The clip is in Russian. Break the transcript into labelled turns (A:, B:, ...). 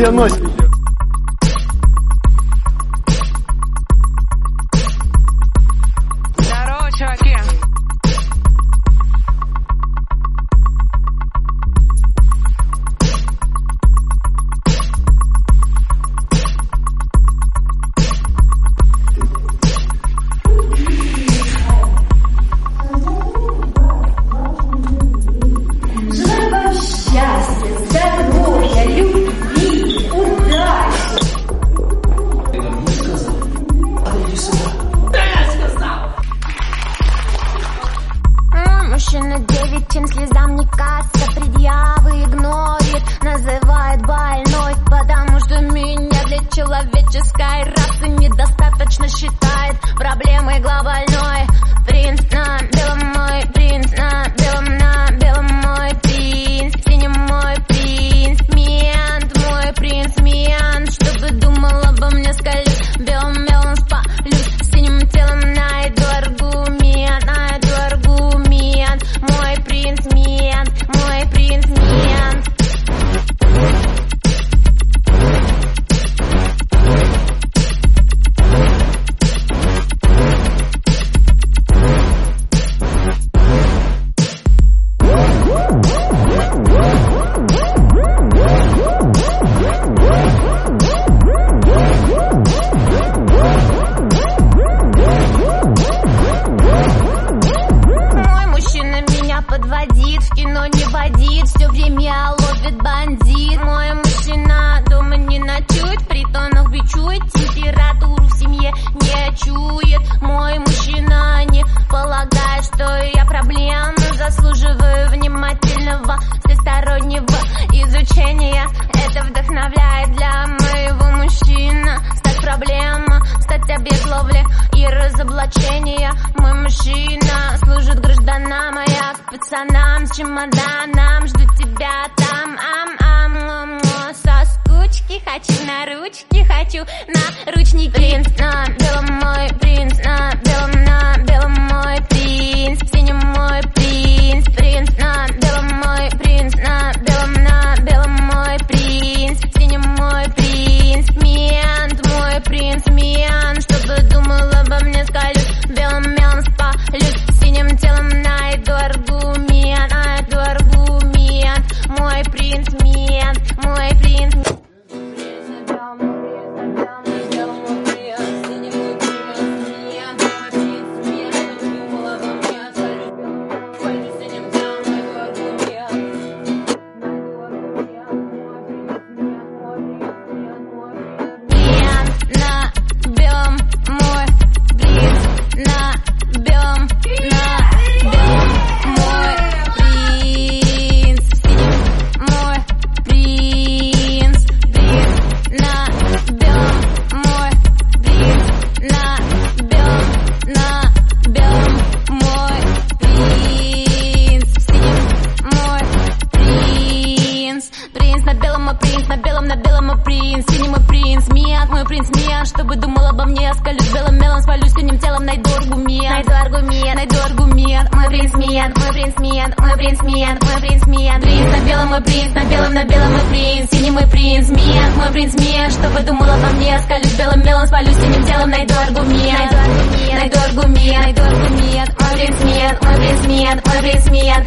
A: авианосец.
B: Здорово,
C: чем слезам не заслуживаю внимательного всестороннего изучения. Это вдохновляет для моего мужчина стать проблема, стать объект ловли и разоблачения. Мой мужчина служит гражданам, а я к пацанам с чемоданом жду тебя там. Ам ам ам ам, со скучки хочу на ручки, хочу на ручники. Принц на белом мой принц на белом принц, синим мой принц, принц на белом мой принц на белом на белом мой принц, синим мой принц, мент мой принц, мент, чтобы думал обо мне скалюсь, белым мелом спалюсь, синим телом найду аргумент, найду аргумент, мой принц, принц мент чтобы думал обо мне. Я скалюсь белым мелом спалюсь синим телом. Найду аргумент. Найду аргумент. Найду аргумент. Мой принц мент мой принц мент мой принц мент мой принц мент принц на белом мой принц на белом на белом мой принц. Синий мой принц мент мой принц мент чтобы думал обо мне. Я скалюсь белым мелом спалюсь синим телом. Найду аргумент. Найду аргумент. Найду аргумент. Мой принц мент мой принц мент мой принц мент